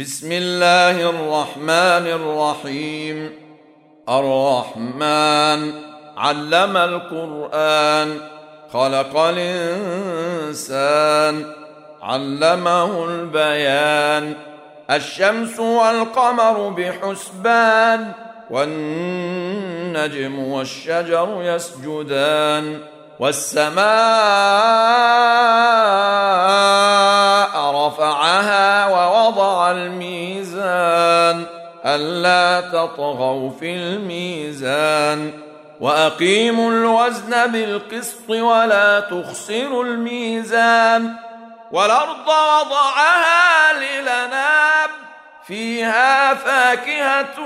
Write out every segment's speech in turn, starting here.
بسم الله الرحمن الرحيم الرحمن علم القران خلق الانسان علمه البيان الشمس والقمر بحسبان والنجم والشجر يسجدان والسماء رفعها الميزان ألا تطغوا في الميزان وأقيموا الوزن بالقسط ولا تخسروا الميزان والأرض وضعها للناب فيها فاكهة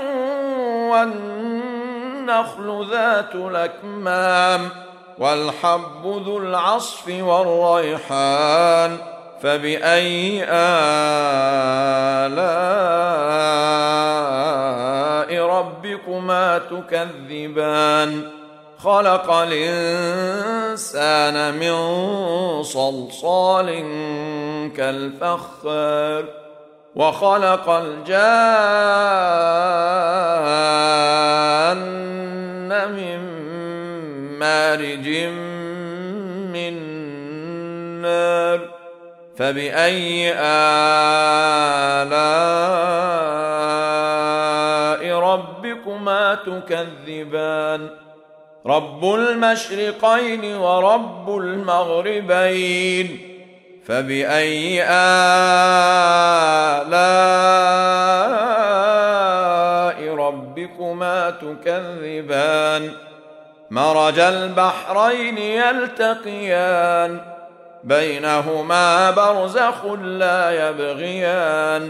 والنخل ذات الأكمام والحب ذو العصف والريحان فبأي الاء ربكما تكذبان. خلق الإنسان من صلصال كالفخار وخلق الجان من مارج من نار. فبأي آلاء تكذبان. رب المشرقين ورب المغربين. فبأي آلاء ربكما تكذبان؟ مرج البحرين يلتقيان. بينهما برزخ لا يبغيان.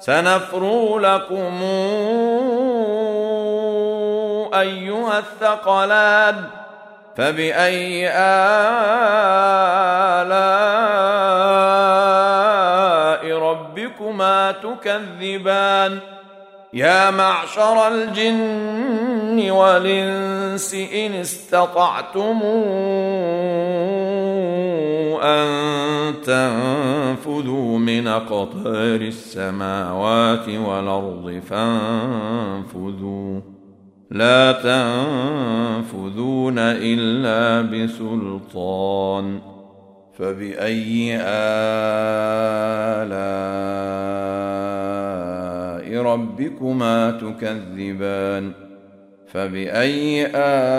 سنفرو لكم أيها الثقلان فبأي آلاء ربكما تكذبان يا معشر الجن والإنس إن استطعتم أن تنفذوا من أقطار السماوات والأرض فانفذوا. لا تنفذون إلا بسلطان. فبأي آلاء ربكما تكذبان فبأي آلاء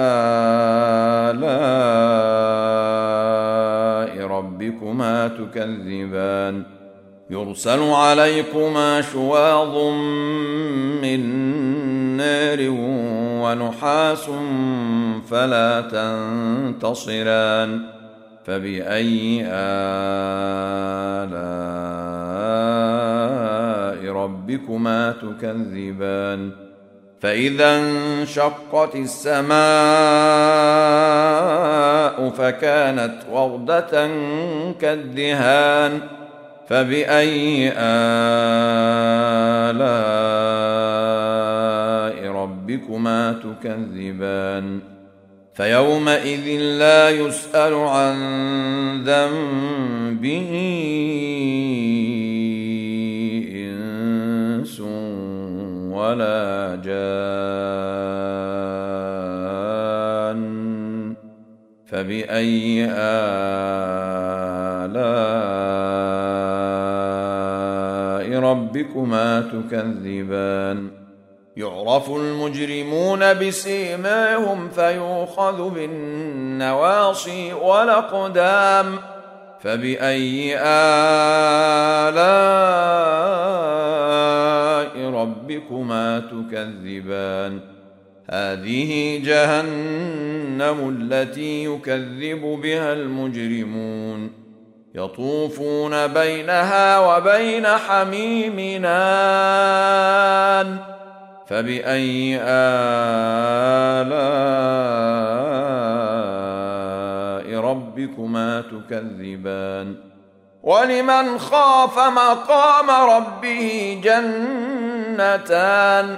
ربكما تكذبان يرسل عليكما شواظ من نار ونحاس فلا تنتصران فبأي آلاء ربكما تكذبان فإذا انشقت السماء فكانت ورده كالدهان فبأي آلاء ربكما تكذبان فيومئذ لا يسأل عن ذنبه فبأي آلاء ربكما تكذبان. يعرف المجرمون بسيماهم فيوخذ بالنواصي والأقدام. فبأي آلاء ربكما تكذبان. هذه جهنم التي يكذب بها المجرمون. يطوفون بينها وبين حميمنان فبأي آلاء ربكما تكذبان؟ ولمن خاف مقام ربه جنتان.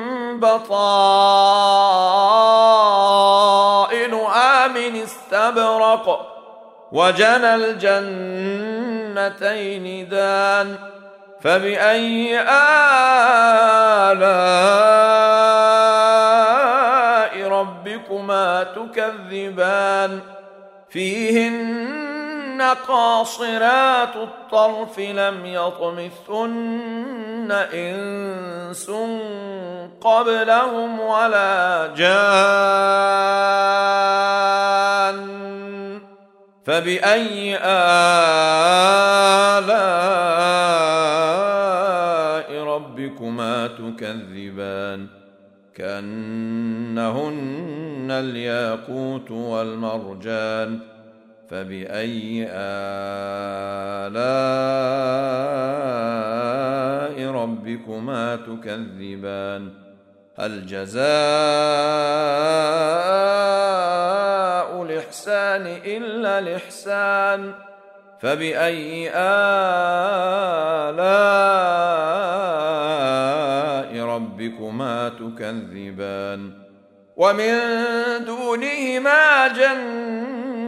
بطائنها من استبرق وجنى الجنتين دان فبأي آلاء ربكما تكذبان فيهن قاصرات الطرف لم يطمثن إنس قبلهم ولا جان فبأي آلاء ربكما تكذبان؟ كأنهن الياقوت والمرجان فبأي آلاء ربكما تكذبان؟ هل جزاء الإحسان إلا الإحسان؟ فبأي آلاء ربكما تكذبان؟ ومن دونهما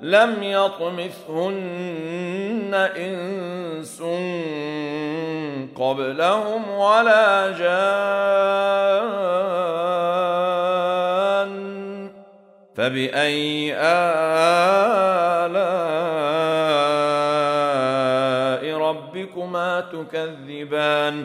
لم يطمثهن إنس قبلهم ولا جان فبأي آلاء ربكما تكذبان؟